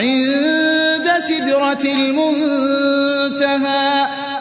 عند سدرة المنتهى.